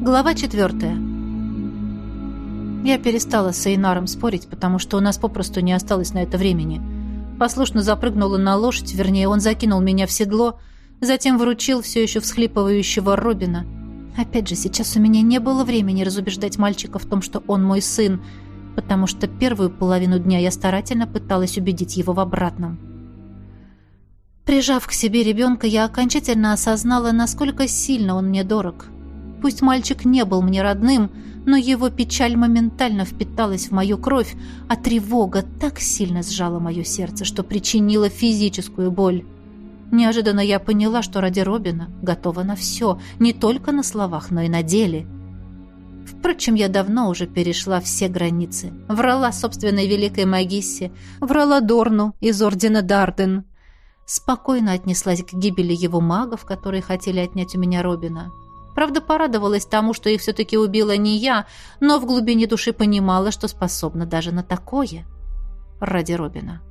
Глава четвертая. Я перестала с Эйнаром спорить, потому что у нас попросту не осталось на это времени. Послушно запрыгнула на лошадь, вернее, он закинул меня в седло, затем вручил все еще всхлипывающего Робина. Опять же, сейчас у меня не было времени разубеждать мальчика в том, что он мой сын, потому что первую половину дня я старательно пыталась убедить его в обратном. Прижав к себе ребенка, я окончательно осознала, насколько сильно он мне дорог – Пусть мальчик не был мне родным, но его печаль моментально впиталась в мою кровь, а тревога так сильно сжала мое сердце, что причинила физическую боль. Неожиданно я поняла, что ради Робина готова на все, не только на словах, но и на деле. Впрочем, я давно уже перешла все границы. Врала собственной великой магиссе, врала Дорну из Ордена Дарден. Спокойно отнеслась к гибели его магов, которые хотели отнять у меня Робина. Правда, порадовалась тому, что их все-таки убила не я, но в глубине души понимала, что способна даже на такое. Ради Робина.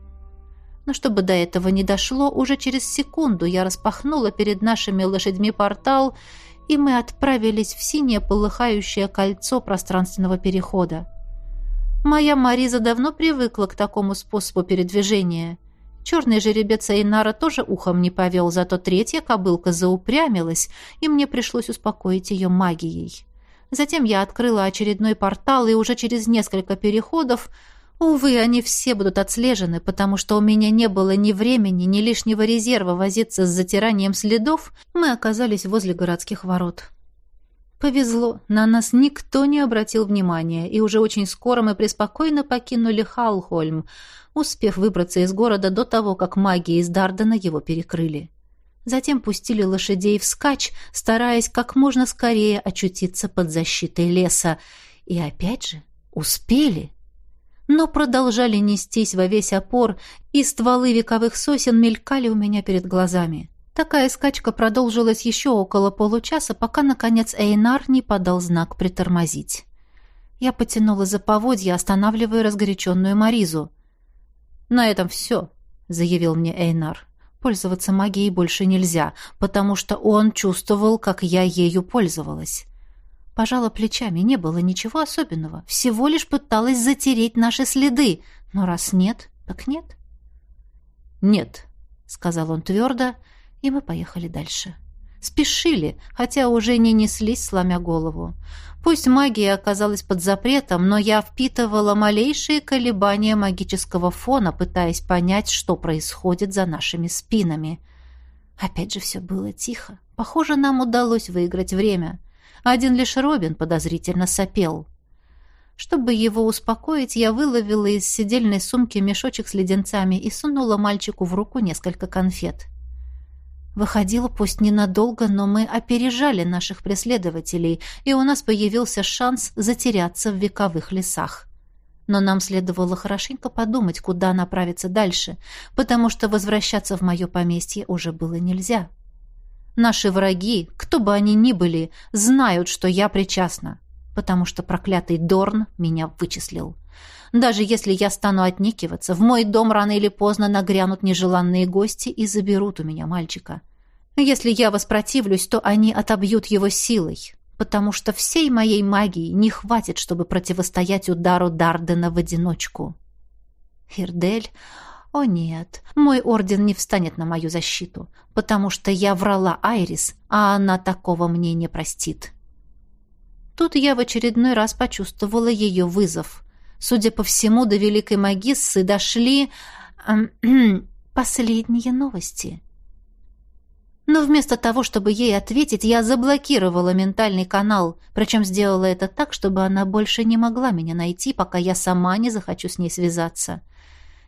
Но чтобы до этого не дошло, уже через секунду я распахнула перед нашими лошадьми портал, и мы отправились в синее полыхающее кольцо пространственного перехода. Моя Мариза давно привыкла к такому способу передвижения. Черный жеребец Айнара тоже ухом не повел, зато третья кобылка заупрямилась, и мне пришлось успокоить ее магией. Затем я открыла очередной портал, и уже через несколько переходов, увы, они все будут отслежены, потому что у меня не было ни времени, ни лишнего резерва возиться с затиранием следов, мы оказались возле городских ворот. Повезло, на нас никто не обратил внимания, и уже очень скоро мы преспокойно покинули Халхольм, успев выбраться из города до того, как маги из Дардена его перекрыли. Затем пустили лошадей вскачь, стараясь как можно скорее очутиться под защитой леса. И опять же успели. Но продолжали нестись во весь опор, и стволы вековых сосен мелькали у меня перед глазами. Такая скачка продолжилась еще около получаса, пока, наконец, Эйнар не подал знак притормозить. Я потянула за поводья, останавливая разгоряченную Маризу. «На этом все», — заявил мне Эйнар. «Пользоваться магией больше нельзя, потому что он чувствовал, как я ею пользовалась». Пожала плечами, не было ничего особенного. Всего лишь пыталась затереть наши следы. Но раз нет, так нет. «Нет», — сказал он твердо, и мы поехали дальше. Спешили, хотя уже не неслись, сломя голову. Пусть магия оказалась под запретом, но я впитывала малейшие колебания магического фона, пытаясь понять, что происходит за нашими спинами. Опять же все было тихо. Похоже, нам удалось выиграть время. Один лишь Робин подозрительно сопел. Чтобы его успокоить, я выловила из сидельной сумки мешочек с леденцами и сунула мальчику в руку несколько конфет. — Выходило, пусть ненадолго, но мы опережали наших преследователей, и у нас появился шанс затеряться в вековых лесах. Но нам следовало хорошенько подумать, куда направиться дальше, потому что возвращаться в мое поместье уже было нельзя. Наши враги, кто бы они ни были, знают, что я причастна, потому что проклятый Дорн меня вычислил. Даже если я стану отникиваться, в мой дом рано или поздно нагрянут нежеланные гости и заберут у меня мальчика. Если я воспротивлюсь, то они отобьют его силой, потому что всей моей магии не хватит, чтобы противостоять удару Дардена в одиночку. Хирдель... О нет, мой орден не встанет на мою защиту, потому что я врала Айрис, а она такого мне не простит. Тут я в очередной раз почувствовала ее вызов. Судя по всему, до Великой Магиссы дошли... Э, последние новости. Но вместо того, чтобы ей ответить, я заблокировала ментальный канал, причем сделала это так, чтобы она больше не могла меня найти, пока я сама не захочу с ней связаться.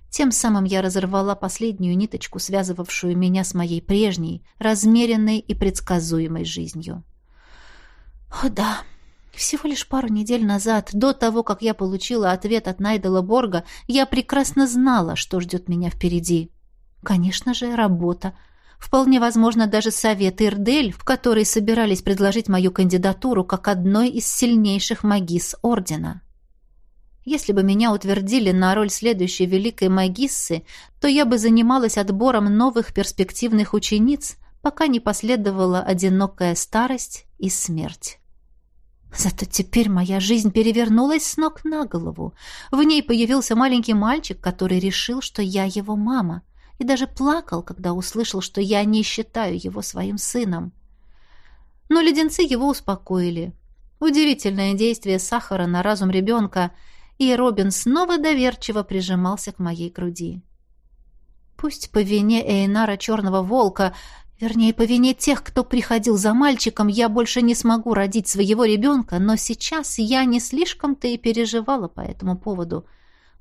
Тем самым я разорвала последнюю ниточку, связывавшую меня с моей прежней, размеренной и предсказуемой жизнью. О да, всего лишь пару недель назад, до того, как я получила ответ от Найдела Борга, я прекрасно знала, что ждет меня впереди. Конечно же, работа — Вполне возможно, даже совет Ирдель, в который собирались предложить мою кандидатуру как одной из сильнейших магис Ордена. Если бы меня утвердили на роль следующей великой магиссы, то я бы занималась отбором новых перспективных учениц, пока не последовала одинокая старость и смерть. Зато теперь моя жизнь перевернулась с ног на голову. В ней появился маленький мальчик, который решил, что я его мама, и даже плакал, когда услышал, что я не считаю его своим сыном. Но леденцы его успокоили. Удивительное действие сахара на разум ребенка, и Робин снова доверчиво прижимался к моей груди. Пусть по вине Эйнара Черного Волка, вернее, по вине тех, кто приходил за мальчиком, я больше не смогу родить своего ребенка, но сейчас я не слишком-то и переживала по этому поводу,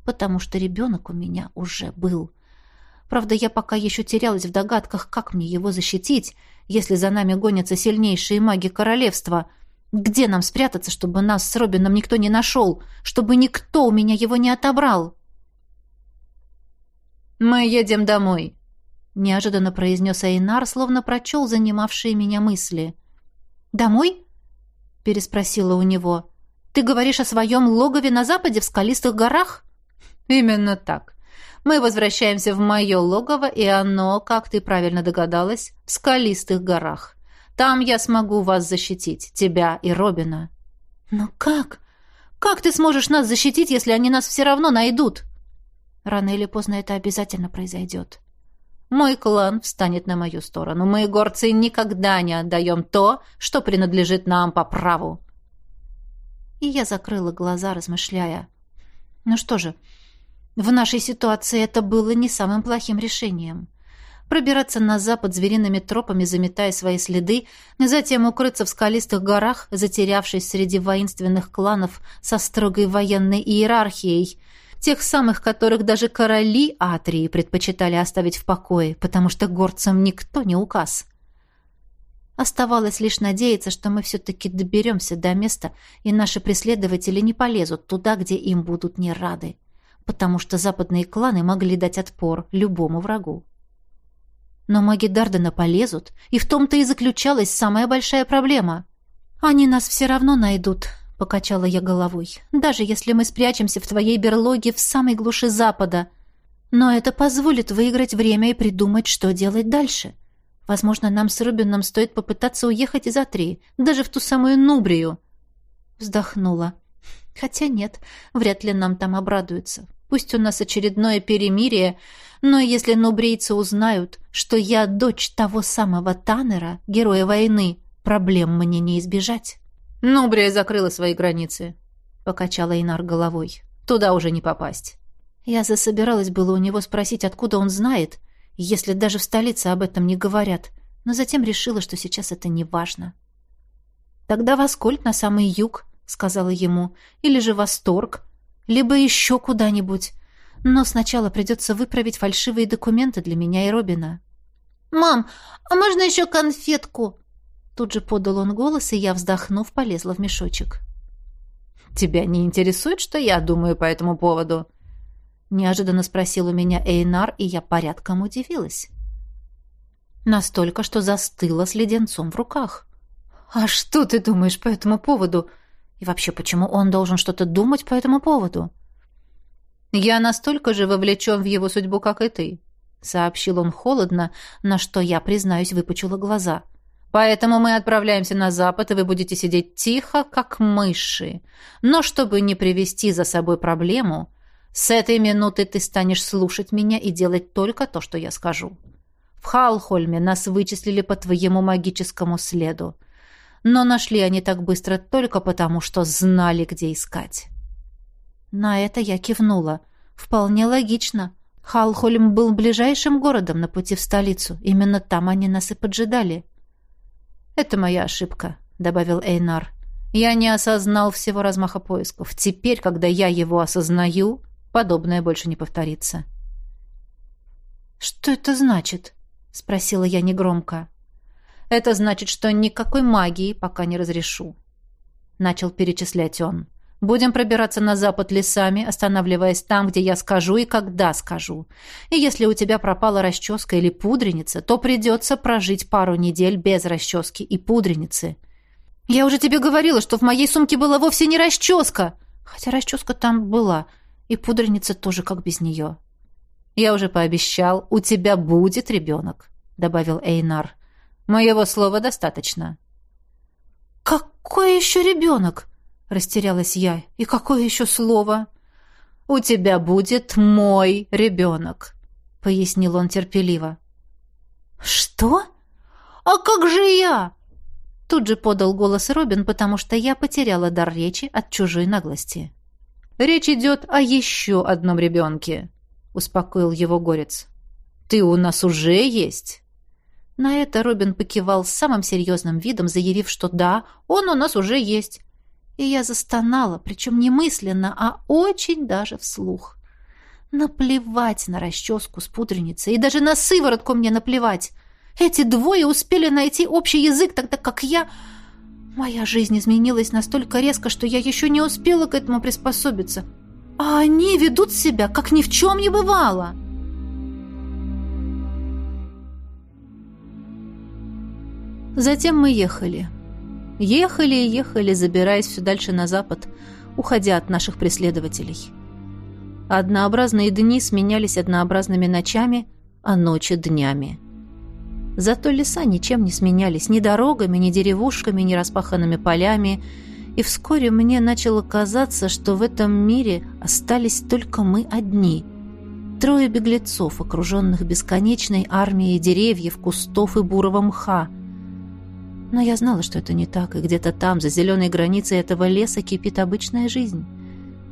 потому что ребенок у меня уже был. Правда, я пока еще терялась в догадках, как мне его защитить, если за нами гонятся сильнейшие маги королевства — где нам спрятаться, чтобы нас с Робином никто не нашел, чтобы никто у меня его не отобрал? «Мы едем домой», — неожиданно произнес Айнар, словно прочел занимавшие меня мысли. «Домой?» — переспросила у него. «Ты говоришь о своем логове на западе, в скалистых горах?» «Именно так. Мы возвращаемся в мое логово, и оно, как ты правильно догадалась, в скалистых горах. Там я смогу вас защитить, тебя и Робина». «Но как? Как ты сможешь нас защитить, если они нас все равно найдут?» «Рано или поздно это обязательно произойдет». «Мой клан встанет на мою сторону. Мы, горцы, никогда не отдаем то, что принадлежит нам по праву». И я закрыла глаза, размышляя. «Ну что же, в нашей ситуации это было не самым плохим решением» пробираться на запад звериными тропами, заметая свои следы, затем укрыться в скалистых горах, затерявшись среди воинственных кланов со строгой военной иерархией, тех самых, которых даже короли Атрии предпочитали оставить в покое, потому что горцам никто не указ. Оставалось лишь надеяться, что мы все-таки доберемся до места, и наши преследователи не полезут туда, где им будут не рады, потому что западные кланы могли дать отпор любому врагу. Но маги Дардена полезут, и в том-то и заключалась самая большая проблема. «Они нас все равно найдут», — покачала я головой, «даже если мы спрячемся в твоей берлоге в самой глуши Запада. Но это позволит выиграть время и придумать, что делать дальше. Возможно, нам с Рубином стоит попытаться уехать из Атрии, даже в ту самую Нубрию». Вздохнула. «Хотя нет, вряд ли нам там обрадуются. Пусть у нас очередное перемирие, но если нубрейцы узнают, что я дочь того самого Таннера, героя войны, проблем мне не избежать. Нубрия закрыла свои границы, покачала Инар головой. Туда уже не попасть. Я засобиралась было у него спросить, откуда он знает, если даже в столице об этом не говорят, но затем решила, что сейчас это не важно. Тогда в Аскольд на самый юг, сказала ему, или же Восторг, либо еще куда-нибудь. Но сначала придется выправить фальшивые документы для меня и Робина. «Мам, а можно еще конфетку?» Тут же подал он голос, и я, вздохнув, полезла в мешочек. «Тебя не интересует, что я думаю по этому поводу?» Неожиданно спросил у меня Эйнар, и я порядком удивилась. Настолько, что застыла с леденцом в руках. «А что ты думаешь по этому поводу?» И вообще, почему он должен что-то думать по этому поводу? «Я настолько же вовлечен в его судьбу, как и ты», — сообщил он холодно, на что я, признаюсь, выпучила глаза. «Поэтому мы отправляемся на запад, и вы будете сидеть тихо, как мыши. Но чтобы не привести за собой проблему, с этой минуты ты станешь слушать меня и делать только то, что я скажу. В Халхольме нас вычислили по твоему магическому следу но нашли они так быстро только потому, что знали, где искать. На это я кивнула. Вполне логично. Халхольм был ближайшим городом на пути в столицу. Именно там они нас и поджидали. «Это моя ошибка», — добавил Эйнар. «Я не осознал всего размаха поисков. Теперь, когда я его осознаю, подобное больше не повторится». «Что это значит?» — спросила я негромко. Это значит, что никакой магии пока не разрешу. Начал перечислять он. Будем пробираться на запад лесами, останавливаясь там, где я скажу и когда скажу. И если у тебя пропала расческа или пудреница, то придется прожить пару недель без расчески и пудреницы. Я уже тебе говорила, что в моей сумке была вовсе не расческа. Хотя расческа там была, и пудреница тоже как без нее. Я уже пообещал, у тебя будет ребенок, добавил Эйнар. Моего слова достаточно. «Какой еще ребенок?» — растерялась я. «И какое еще слово?» «У тебя будет мой ребенок», — пояснил он терпеливо. «Что? А как же я?» Тут же подал голос Робин, потому что я потеряла дар речи от чужой наглости. «Речь идет о еще одном ребенке», — успокоил его горец. «Ты у нас уже есть?» На это Робин покивал с самым серьезным видом, заявив, что да, он у нас уже есть. И я застонала, причем не мысленно, а очень даже вслух. Наплевать на расческу с пудреницей, и даже на сыворотку мне наплевать. Эти двое успели найти общий язык, тогда как я... Моя жизнь изменилась настолько резко, что я еще не успела к этому приспособиться. А они ведут себя, как ни в чем не бывало. Затем мы ехали. Ехали и ехали, забираясь все дальше на запад, уходя от наших преследователей. Однообразные дни сменялись однообразными ночами, а ночи — днями. Зато леса ничем не сменялись ни дорогами, ни деревушками, ни распаханными полями, и вскоре мне начало казаться, что в этом мире остались только мы одни. Трое беглецов, окруженных бесконечной армией деревьев, кустов и бурого мха. Но я знала, что это не так, и где-то там, за зеленой границей этого леса, кипит обычная жизнь.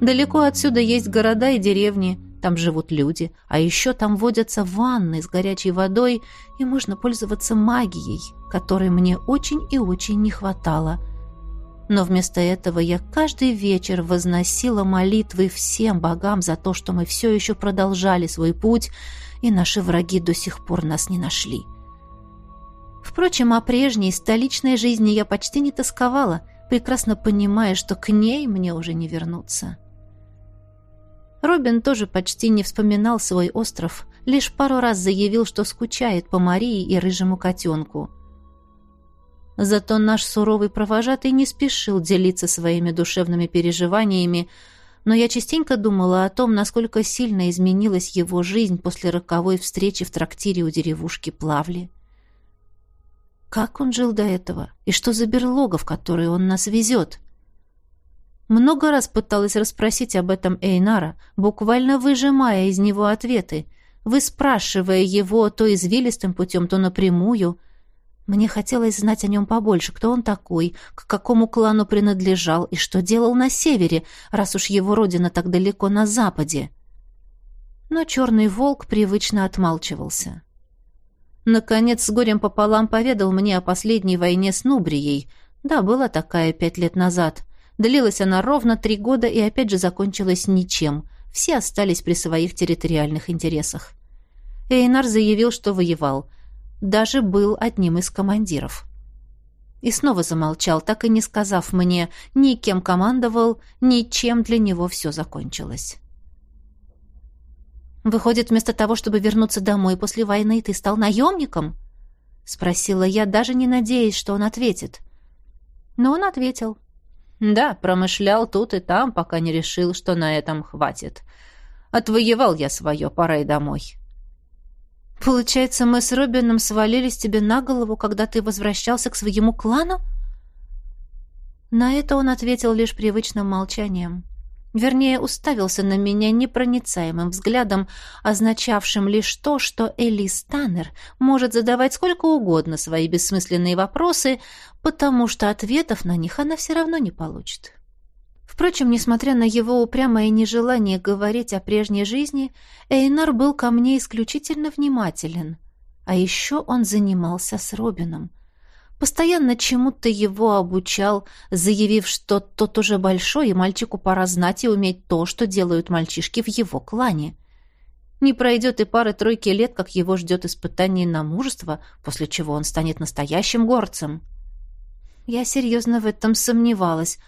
Далеко отсюда есть города и деревни, там живут люди, а еще там водятся ванны с горячей водой, и можно пользоваться магией, которой мне очень и очень не хватало. Но вместо этого я каждый вечер возносила молитвы всем богам за то, что мы все еще продолжали свой путь, и наши враги до сих пор нас не нашли. Впрочем, о прежней столичной жизни я почти не тосковала, прекрасно понимая, что к ней мне уже не вернуться. Робин тоже почти не вспоминал свой остров, лишь пару раз заявил, что скучает по Марии и рыжему котенку. Зато наш суровый провожатый не спешил делиться своими душевными переживаниями, но я частенько думала о том, насколько сильно изменилась его жизнь после роковой встречи в трактире у деревушки Плавли. Как он жил до этого? И что за берлога, в которой он нас везет? Много раз пыталась расспросить об этом Эйнара, буквально выжимая из него ответы, выспрашивая его то извилистым путем, то напрямую. Мне хотелось знать о нем побольше, кто он такой, к какому клану принадлежал и что делал на севере, раз уж его родина так далеко на западе. Но черный волк привычно отмалчивался. Наконец, с горем пополам поведал мне о последней войне с Нубрией. Да, была такая пять лет назад — Длилась она ровно три года и опять же закончилась ничем. Все остались при своих территориальных интересах. Эйнар заявил, что воевал. Даже был одним из командиров. И снова замолчал, так и не сказав мне ни кем командовал, ни чем для него все закончилось. «Выходит, вместо того, чтобы вернуться домой после войны, ты стал наемником?» — спросила я, даже не надеясь, что он ответит. Но он ответил. Да, промышлял тут и там, пока не решил, что на этом хватит. Отвоевал я свое, пора и домой. Получается, мы с Робином свалились тебе на голову, когда ты возвращался к своему клану? На это он ответил лишь привычным молчанием. Вернее, уставился на меня непроницаемым взглядом, означавшим лишь то, что Элис Таннер может задавать сколько угодно свои бессмысленные вопросы, потому что ответов на них она все равно не получит. Впрочем, несмотря на его упрямое нежелание говорить о прежней жизни, Эйнар был ко мне исключительно внимателен. А еще он занимался с Робином постоянно чему-то его обучал, заявив, что тот уже большой, и мальчику пора знать и уметь то, что делают мальчишки в его клане. Не пройдет и пары-тройки лет, как его ждет испытание на мужество, после чего он станет настоящим горцем. Я серьезно в этом сомневалась,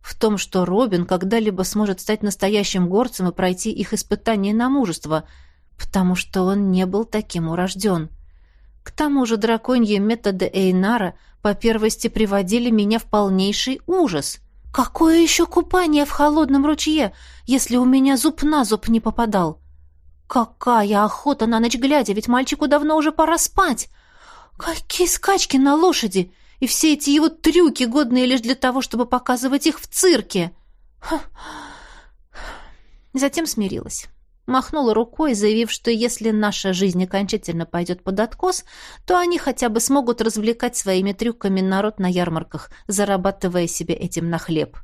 в том, что Робин когда-либо сможет стать настоящим горцем и пройти их испытание на мужество, потому что он не был таким урожден. — к тому же драконьи методы Эйнара по первости приводили меня в полнейший ужас. Какое еще купание в холодном ручье, если у меня зуб на зуб не попадал? Какая охота на ночь глядя, ведь мальчику давно уже пора спать. Какие скачки на лошади! И все эти его трюки, годные лишь для того, чтобы показывать их в цирке. Затем смирилась. Махнула рукой, заявив, что если наша жизнь окончательно пойдет под откос, то они хотя бы смогут развлекать своими трюками народ на ярмарках, зарабатывая себе этим на хлеб.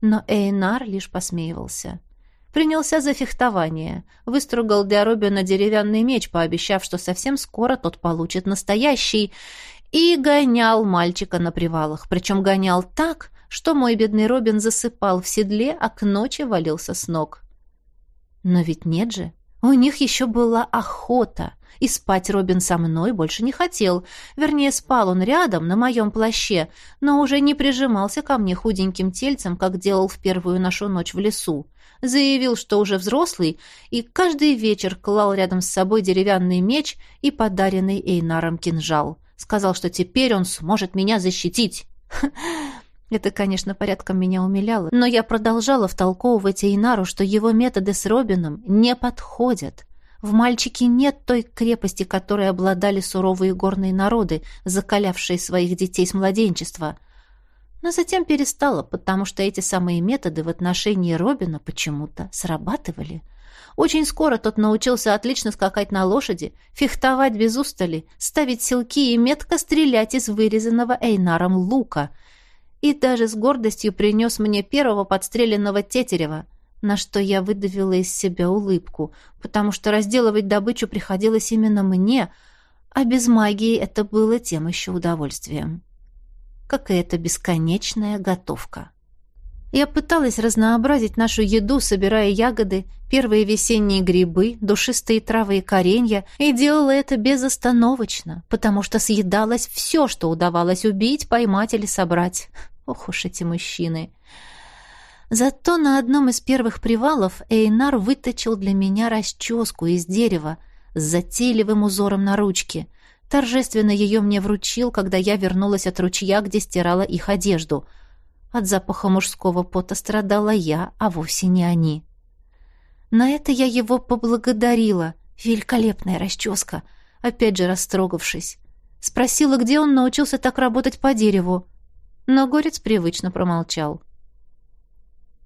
Но Эйнар лишь посмеивался. Принялся за фехтование, выстругал для Робина деревянный меч, пообещав, что совсем скоро тот получит настоящий, и гонял мальчика на привалах, причем гонял так, что мой бедный Робин засыпал в седле, а к ночи валился с ног. Но ведь нет же. У них еще была охота. И спать Робин со мной больше не хотел. Вернее, спал он рядом, на моем плаще, но уже не прижимался ко мне худеньким тельцем, как делал в первую нашу ночь в лесу. Заявил, что уже взрослый, и каждый вечер клал рядом с собой деревянный меч и подаренный Эйнаром кинжал. Сказал, что теперь он сможет меня защитить. Это, конечно, порядком меня умиляло, но я продолжала втолковывать Эйнару, что его методы с Робином не подходят. В мальчике нет той крепости, которой обладали суровые горные народы, закалявшие своих детей с младенчества. Но затем перестала, потому что эти самые методы в отношении Робина почему-то срабатывали. Очень скоро тот научился отлично скакать на лошади, фехтовать без устали, ставить селки и метко стрелять из вырезанного Эйнаром лука — и даже с гордостью принес мне первого подстреленного тетерева, на что я выдавила из себя улыбку, потому что разделывать добычу приходилось именно мне, а без магии это было тем еще удовольствием. Как и эта бесконечная готовка. Я пыталась разнообразить нашу еду, собирая ягоды, первые весенние грибы, душистые травы и коренья, и делала это безостановочно, потому что съедалось все, что удавалось убить, поймать или собрать. Ох уж эти мужчины! Зато на одном из первых привалов Эйнар выточил для меня расческу из дерева с затейливым узором на ручке. Торжественно ее мне вручил, когда я вернулась от ручья, где стирала их одежду — от запаха мужского пота страдала я, а вовсе не они. На это я его поблагодарила. Великолепная расческа, опять же растрогавшись. Спросила, где он научился так работать по дереву. Но горец привычно промолчал.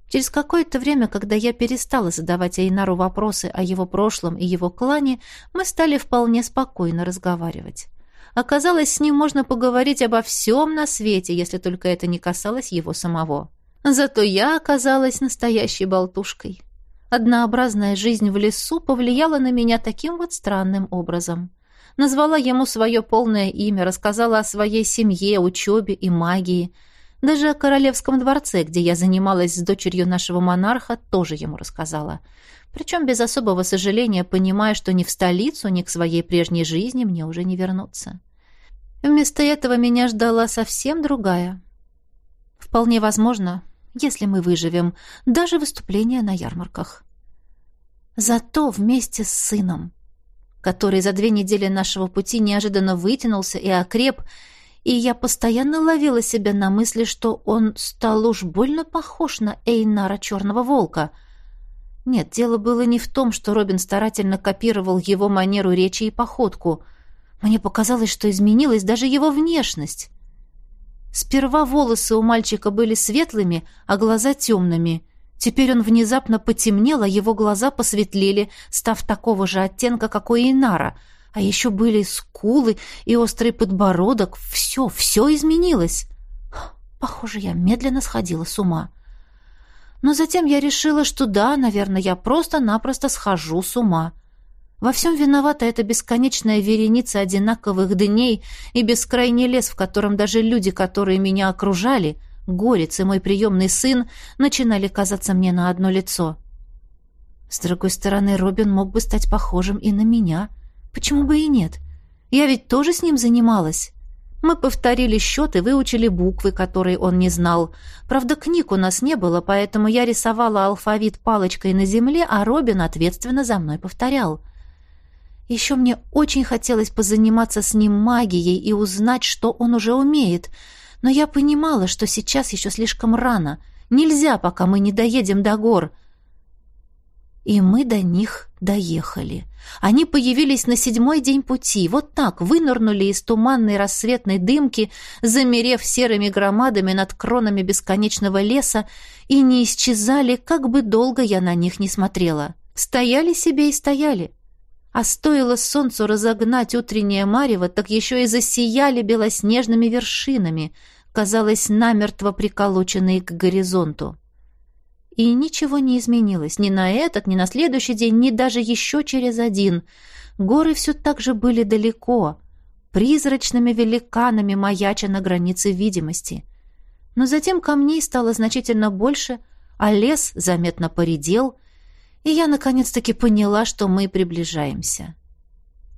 Через какое-то время, когда я перестала задавать Айнару вопросы о его прошлом и его клане, мы стали вполне спокойно разговаривать. Оказалось, с ним можно поговорить обо всем на свете, если только это не касалось его самого. Зато я оказалась настоящей болтушкой. Однообразная жизнь в лесу повлияла на меня таким вот странным образом. Назвала ему свое полное имя, рассказала о своей семье, учебе и магии. Даже о королевском дворце, где я занималась с дочерью нашего монарха, тоже ему рассказала. Причем без особого сожаления, понимая, что ни в столицу, ни к своей прежней жизни мне уже не вернуться. Вместо этого меня ждала совсем другая. Вполне возможно, если мы выживем, даже выступление на ярмарках. Зато вместе с сыном, который за две недели нашего пути неожиданно вытянулся и окреп, и я постоянно ловила себя на мысли, что он стал уж больно похож на Эйнара Черного Волка — нет, дело было не в том, что Робин старательно копировал его манеру речи и походку. Мне показалось, что изменилась даже его внешность. Сперва волосы у мальчика были светлыми, а глаза темными. Теперь он внезапно потемнел, а его глаза посветлели, став такого же оттенка, как у Инара. А еще были скулы и острый подбородок. Все, все изменилось. Похоже, я медленно сходила с ума. — но затем я решила, что да, наверное, я просто-напросто схожу с ума. Во всем виновата эта бесконечная вереница одинаковых дней и бескрайний лес, в котором даже люди, которые меня окружали, горец и мой приемный сын, начинали казаться мне на одно лицо. С другой стороны, Робин мог бы стать похожим и на меня. Почему бы и нет? Я ведь тоже с ним занималась. Мы повторили счет и выучили буквы, которые он не знал. Правда, книг у нас не было, поэтому я рисовала алфавит палочкой на земле, а Робин ответственно за мной повторял. Еще мне очень хотелось позаниматься с ним магией и узнать, что он уже умеет, но я понимала, что сейчас еще слишком рано. Нельзя, пока мы не доедем до гор. И мы до них доехали. Они появились на седьмой день пути, вот так, вынырнули из туманной рассветной дымки, замерев серыми громадами над кронами бесконечного леса, и не исчезали, как бы долго я на них не смотрела. Стояли себе и стояли. А стоило солнцу разогнать утреннее марево, так еще и засияли белоснежными вершинами, казалось, намертво приколоченные к горизонту. И ничего не изменилось ни на этот, ни на следующий день, ни даже еще через один. Горы все так же были далеко, призрачными великанами маяча на границе видимости. Но затем камней стало значительно больше, а лес заметно поредел, и я наконец-таки поняла, что мы приближаемся.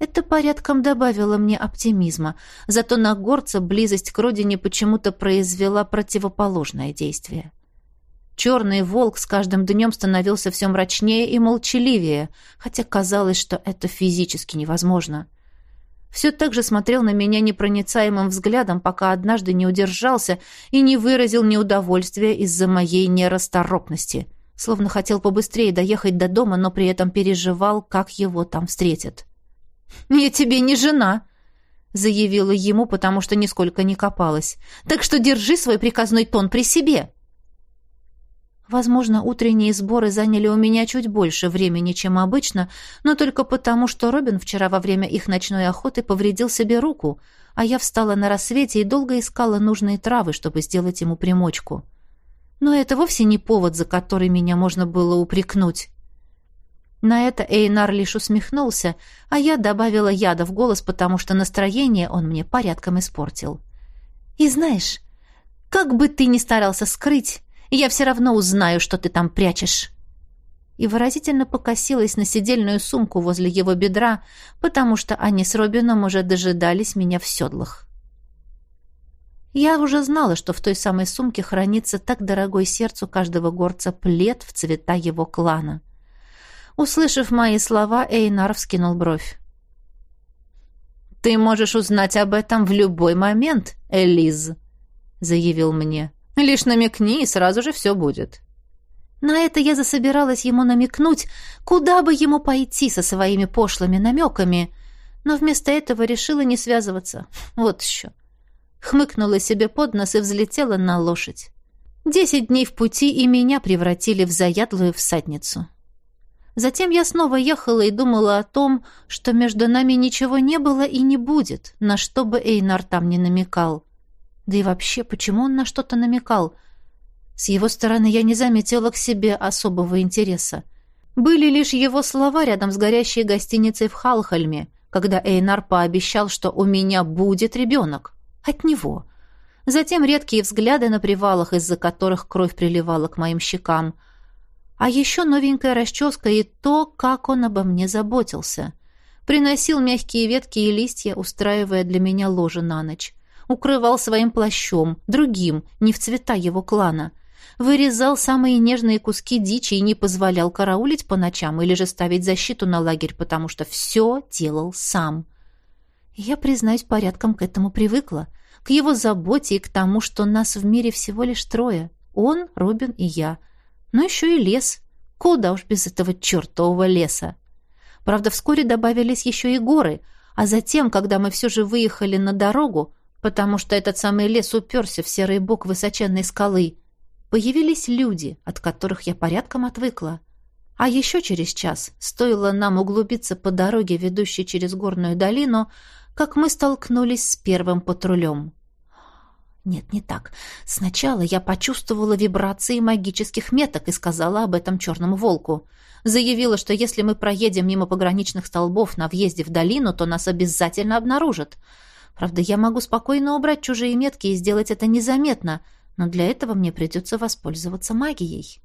Это порядком добавило мне оптимизма, зато на горца близость к родине почему-то произвела противоположное действие. — Черный волк с каждым днем становился все мрачнее и молчаливее, хотя казалось, что это физически невозможно. Все так же смотрел на меня непроницаемым взглядом, пока однажды не удержался и не выразил неудовольствия из-за моей нерасторопности, словно хотел побыстрее доехать до дома, но при этом переживал, как его там встретят. «Я тебе не жена», — заявила ему, потому что нисколько не копалась. «Так что держи свой приказной тон при себе». Возможно, утренние сборы заняли у меня чуть больше времени, чем обычно, но только потому, что Робин вчера во время их ночной охоты повредил себе руку, а я встала на рассвете и долго искала нужные травы, чтобы сделать ему примочку. Но это вовсе не повод, за который меня можно было упрекнуть. На это Эйнар лишь усмехнулся, а я добавила яда в голос, потому что настроение он мне порядком испортил. «И знаешь, как бы ты ни старался скрыть, я все равно узнаю, что ты там прячешь». И выразительно покосилась на сидельную сумку возле его бедра, потому что они с Робином уже дожидались меня в седлах. Я уже знала, что в той самой сумке хранится так дорогой сердцу каждого горца плед в цвета его клана. Услышав мои слова, Эйнар вскинул бровь. «Ты можешь узнать об этом в любой момент, Элиз», — заявил мне. Лишь намекни, и сразу же все будет». На это я засобиралась ему намекнуть, куда бы ему пойти со своими пошлыми намеками, но вместо этого решила не связываться. Вот еще. Хмыкнула себе под нос и взлетела на лошадь. Десять дней в пути и меня превратили в заядлую всадницу. Затем я снова ехала и думала о том, что между нами ничего не было и не будет, на что бы Эйнар там не намекал. Да и вообще, почему он на что-то намекал? С его стороны я не заметила к себе особого интереса. Были лишь его слова рядом с горящей гостиницей в Халхальме, когда Эйнар пообещал, что у меня будет ребенок. От него. Затем редкие взгляды на привалах, из-за которых кровь приливала к моим щекам. А еще новенькая расческа и то, как он обо мне заботился. Приносил мягкие ветки и листья, устраивая для меня ложе на ночь укрывал своим плащом, другим, не в цвета его клана. Вырезал самые нежные куски дичи и не позволял караулить по ночам или же ставить защиту на лагерь, потому что все делал сам. Я, признаюсь, порядком к этому привыкла, к его заботе и к тому, что нас в мире всего лишь трое. Он, Робин и я. Но еще и лес. Куда уж без этого чертового леса. Правда, вскоре добавились еще и горы, а затем, когда мы все же выехали на дорогу, потому что этот самый лес уперся в серый бок высоченной скалы. Появились люди, от которых я порядком отвыкла. А еще через час, стоило нам углубиться по дороге, ведущей через горную долину, как мы столкнулись с первым патрулем. Нет, не так. Сначала я почувствовала вибрации магических меток и сказала об этом черному волку. Заявила, что если мы проедем мимо пограничных столбов на въезде в долину, то нас обязательно обнаружат — Правда, я могу спокойно убрать чужие метки и сделать это незаметно, но для этого мне придется воспользоваться магией.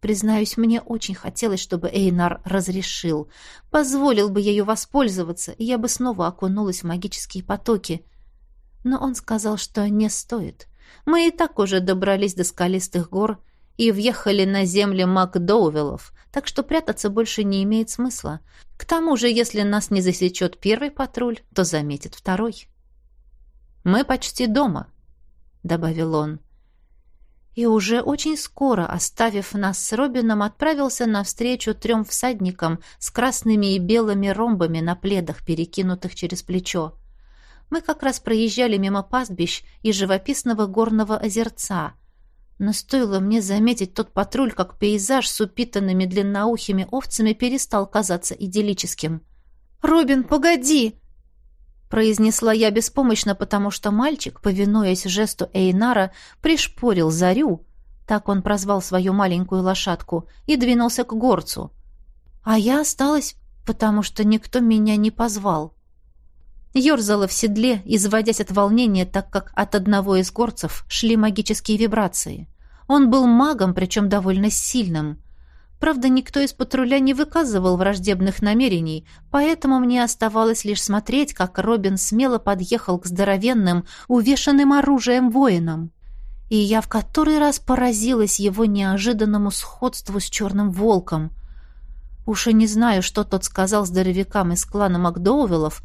Признаюсь, мне очень хотелось, чтобы Эйнар разрешил. Позволил бы ею воспользоваться, и я бы снова окунулась в магические потоки. Но он сказал, что не стоит. Мы и так уже добрались до скалистых гор и въехали на земли Макдоувелов, так что прятаться больше не имеет смысла. К тому же, если нас не засечет первый патруль, то заметит второй. «Мы почти дома», — добавил он. И уже очень скоро, оставив нас с Робином, отправился навстречу трем всадникам с красными и белыми ромбами на пледах, перекинутых через плечо. Мы как раз проезжали мимо пастбищ и живописного горного озерца. Но стоило мне заметить тот патруль, как пейзаж с упитанными длинноухими овцами перестал казаться идиллическим. «Робин, погоди!» произнесла я беспомощно, потому что мальчик, повинуясь жесту Эйнара, пришпорил Зарю, так он прозвал свою маленькую лошадку, и двинулся к горцу. А я осталась, потому что никто меня не позвал. Ёрзала в седле, изводясь от волнения, так как от одного из горцев шли магические вибрации. Он был магом, причем довольно сильным. Правда, никто из патруля не выказывал враждебных намерений, поэтому мне оставалось лишь смотреть, как Робин смело подъехал к здоровенным, увешанным оружием воинам. И я в который раз поразилась его неожиданному сходству с черным волком. Уж и не знаю, что тот сказал здоровякам из клана Макдоувелов,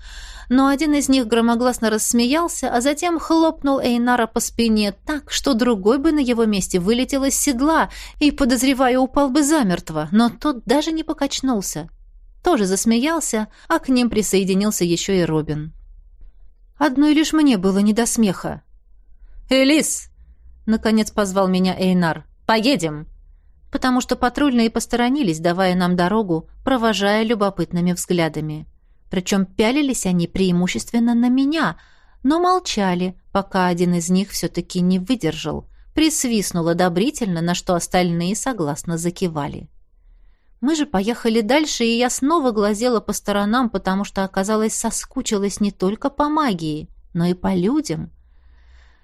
но один из них громогласно рассмеялся, а затем хлопнул Эйнара по спине так, что другой бы на его месте вылетел из седла и, подозревая, упал бы замертво, но тот даже не покачнулся. Тоже засмеялся, а к ним присоединился еще и Робин. Одной лишь мне было не до смеха. «Элис!» — наконец позвал меня Эйнар. «Поедем!» Потому что патрульные посторонились, давая нам дорогу, провожая любопытными взглядами. Причем пялились они преимущественно на меня, но молчали, пока один из них все-таки не выдержал. Присвистнул одобрительно, на что остальные согласно закивали. Мы же поехали дальше, и я снова глазела по сторонам, потому что, оказалось, соскучилась не только по магии, но и по людям.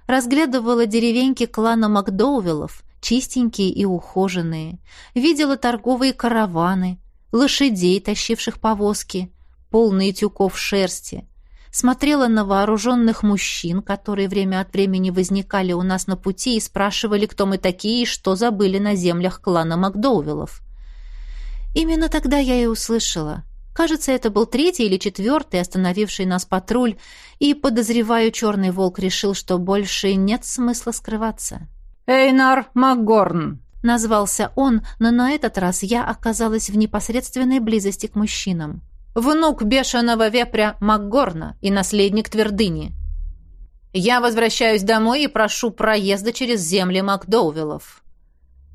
Разглядывала деревеньки клана Макдоувелов, чистенькие и ухоженные. Видела торговые караваны, лошадей, тащивших повозки, полные тюков шерсти. Смотрела на вооруженных мужчин, которые время от времени возникали у нас на пути и спрашивали, кто мы такие и что забыли на землях клана Макдоувелов. Именно тогда я и услышала. Кажется, это был третий или четвертый, остановивший нас патруль, и, подозреваю, черный волк решил, что больше нет смысла скрываться. «Эйнар Макгорн!» Назвался он, но на этот раз я оказалась в непосредственной близости к мужчинам внук бешеного вепря Макгорна и наследник твердыни. Я возвращаюсь домой и прошу проезда через земли Макдоувелов».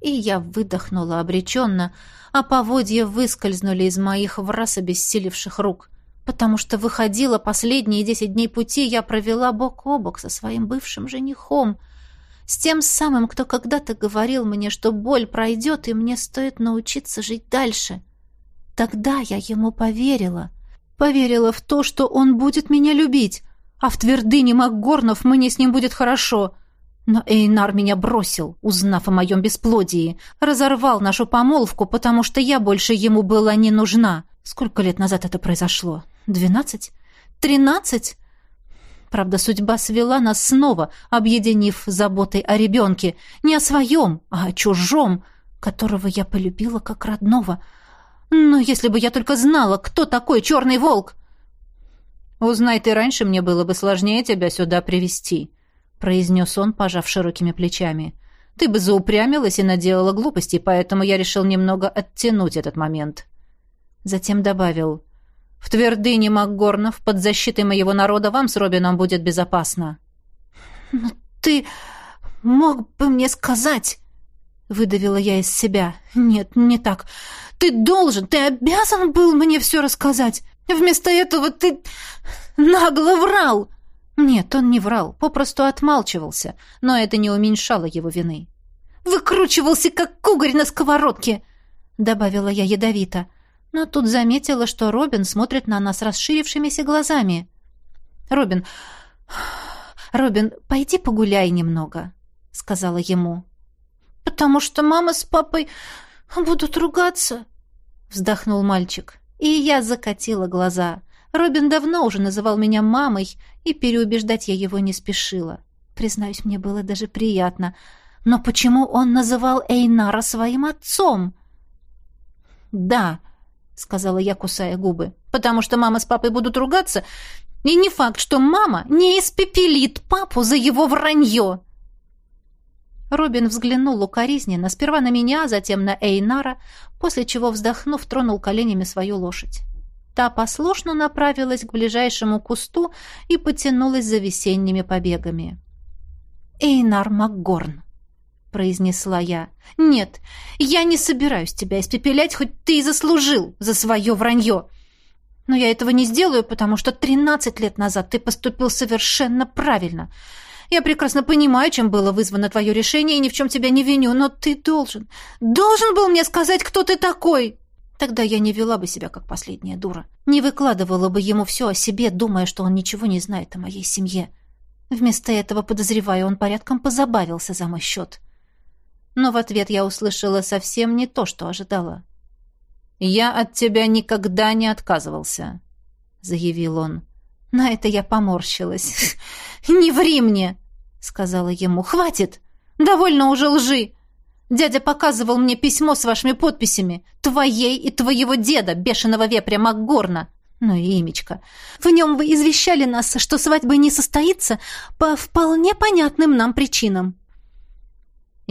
И я выдохнула обреченно, а поводья выскользнули из моих враз обессилевших рук, потому что выходила последние десять дней пути я провела бок о бок со своим бывшим женихом, с тем самым, кто когда-то говорил мне, что боль пройдет, и мне стоит научиться жить дальше. Тогда я ему поверила. Поверила в то, что он будет меня любить, а в твердыне Макгорнов мне с ним будет хорошо. Но Эйнар меня бросил, узнав о моем бесплодии, разорвал нашу помолвку, потому что я больше ему была не нужна. Сколько лет назад это произошло? Двенадцать? Тринадцать? Правда, судьба свела нас снова, объединив заботой о ребенке, не о своем, а о чужом, которого я полюбила как родного — но если бы я только знала, кто такой черный волк! Узнай ты раньше, мне было бы сложнее тебя сюда привести, произнес он, пожав широкими плечами. Ты бы заупрямилась и наделала глупостей, поэтому я решил немного оттянуть этот момент. Затем добавил: в твердыне Макгорнов под защитой моего народа вам с Робином будет безопасно. Но ты мог бы мне сказать, выдавила я из себя. Нет, не так. Ты должен, ты обязан был мне все рассказать. Вместо этого ты нагло врал. Нет, он не врал, попросту отмалчивался, но это не уменьшало его вины. Выкручивался, как кугарь на сковородке, добавила я ядовито. Но тут заметила, что Робин смотрит на нас расширившимися глазами. Робин, Робин, пойди погуляй немного, сказала ему. Потому что мама с папой будут ругаться, вздохнул мальчик. И я закатила глаза. Робин давно уже называл меня мамой, и переубеждать я его не спешила. Признаюсь, мне было даже приятно. Но почему он называл Эйнара своим отцом? «Да», — сказала я, кусая губы, «потому что мама с папой будут ругаться, и не факт, что мама не испепелит папу за его вранье». Робин взглянул укоризненно, сперва на меня, затем на Эйнара, после чего, вздохнув, тронул коленями свою лошадь. Та послушно направилась к ближайшему кусту и потянулась за весенними побегами. «Эйнар МакГорн», — произнесла я. «Нет, я не собираюсь тебя испепелять, хоть ты и заслужил за свое вранье. Но я этого не сделаю, потому что тринадцать лет назад ты поступил совершенно правильно. Я прекрасно понимаю, чем было вызвано твое решение, и ни в чем тебя не виню, но ты должен, должен был мне сказать, кто ты такой. Тогда я не вела бы себя как последняя дура. Не выкладывала бы ему все о себе, думая, что он ничего не знает о моей семье. Вместо этого, подозреваю, он порядком позабавился за мой счет. Но в ответ я услышала совсем не то, что ожидала. «Я от тебя никогда не отказывался», — заявил он. На это я поморщилась. «Не ври мне!» сказала ему. «Хватит! Довольно уже лжи! Дядя показывал мне письмо с вашими подписями. Твоей и твоего деда, бешеного вепря Макгорна. Ну и имечко. В нем вы извещали нас, что свадьба не состоится по вполне понятным нам причинам».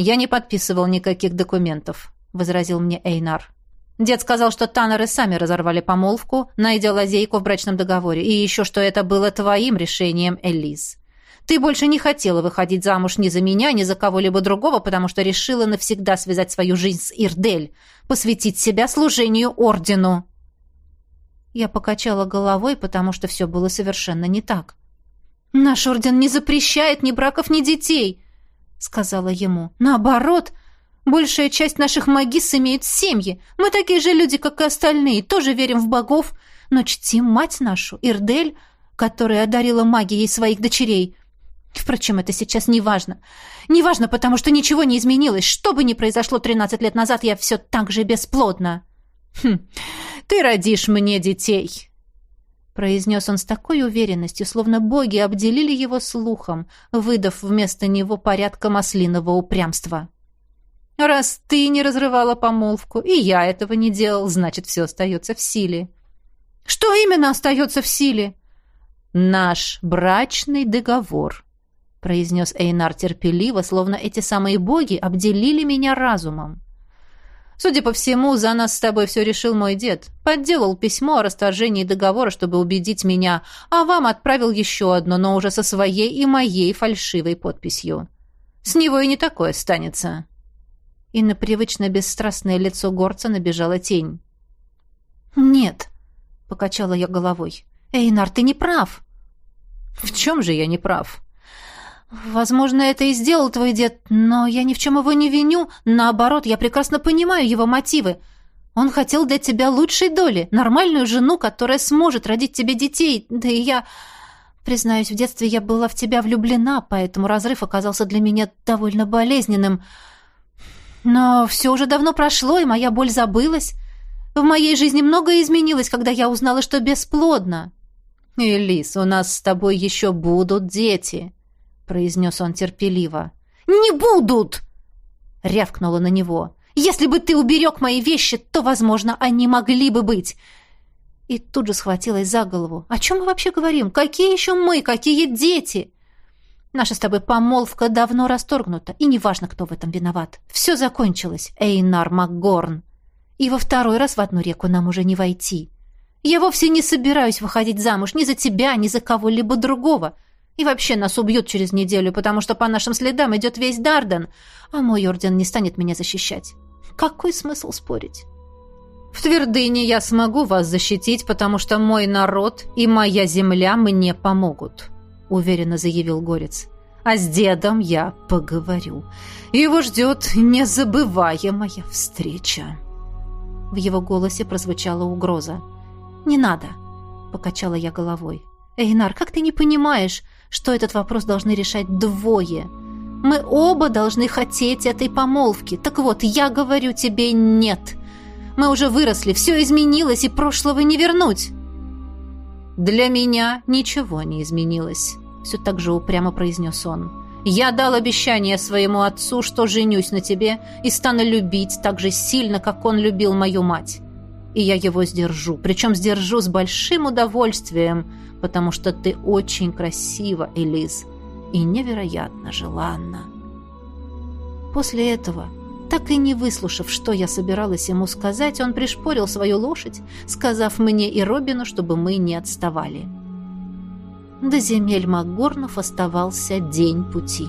«Я не подписывал никаких документов», — возразил мне Эйнар. Дед сказал, что Таннеры сами разорвали помолвку, найдя лазейку в брачном договоре, и еще что это было твоим решением, Элиз. Ты больше не хотела выходить замуж ни за меня, ни за кого-либо другого, потому что решила навсегда связать свою жизнь с Ирдель, посвятить себя служению ордену. Я покачала головой, потому что все было совершенно не так. «Наш орден не запрещает ни браков, ни детей», — сказала ему. «Наоборот, большая часть наших магис имеют семьи. Мы такие же люди, как и остальные, тоже верим в богов, но чтим мать нашу, Ирдель, которая одарила магией своих дочерей. Впрочем, это сейчас не важно. Не важно, потому что ничего не изменилось. Что бы ни произошло 13 лет назад, я все так же бесплодна. Хм, ты родишь мне детей, произнес он с такой уверенностью, словно боги обделили его слухом, выдав вместо него порядка маслиного упрямства. Раз ты не разрывала помолвку, и я этого не делал, значит, все остается в силе. Что именно остается в силе? Наш брачный договор, произнес Эйнар терпеливо, словно эти самые боги обделили меня разумом. Судя по всему, за нас с тобой все решил мой дед. Подделал письмо о расторжении договора, чтобы убедить меня, а вам отправил еще одно, но уже со своей и моей фальшивой подписью. С него и не такое станется. И на привычно бесстрастное лицо горца набежала тень. «Нет», — покачала я головой. «Эйнар, ты не прав». «В чем же я не прав?» Возможно, это и сделал твой дед, но я ни в чем его не виню. Наоборот, я прекрасно понимаю его мотивы. Он хотел для тебя лучшей доли, нормальную жену, которая сможет родить тебе детей. Да и я... Признаюсь, в детстве я была в тебя влюблена, поэтому разрыв оказался для меня довольно болезненным. Но все уже давно прошло, и моя боль забылась. В моей жизни многое изменилось, когда я узнала, что бесплодна. «Элис, у нас с тобой еще будут дети», произнес он терпеливо. «Не будут!» — рявкнула на него. «Если бы ты уберег мои вещи, то, возможно, они могли бы быть!» И тут же схватилась за голову. «О чем мы вообще говорим? Какие еще мы? Какие дети?» Наша с тобой помолвка давно расторгнута, и неважно, кто в этом виноват. Все закончилось, Эйнар МакГорн. И во второй раз в одну реку нам уже не войти. Я вовсе не собираюсь выходить замуж ни за тебя, ни за кого-либо другого. И вообще нас убьют через неделю, потому что по нашим следам идет весь Дарден, а мой орден не станет меня защищать. Какой смысл спорить? В твердыне я смогу вас защитить, потому что мой народ и моя земля мне помогут, уверенно заявил Горец. А с дедом я поговорю. Его ждет незабываемая встреча. В его голосе прозвучала угроза. «Не надо», — покачала я головой. «Эйнар, как ты не понимаешь? Что этот вопрос должны решать двое. Мы оба должны хотеть этой помолвки. Так вот, я говорю тебе нет. Мы уже выросли, все изменилось, и прошлого не вернуть. Для меня ничего не изменилось, все так же упрямо произнес он. Я дал обещание своему отцу, что женюсь на тебе и стану любить так же сильно, как он любил мою мать. И я его сдержу, причем сдержу с большим удовольствием, потому что ты очень красива, Элиз, и невероятно желанна. После этого, так и не выслушав, что я собиралась ему сказать, он пришпорил свою лошадь, сказав мне и Робину, чтобы мы не отставали. До земель Макгорнов оставался день пути.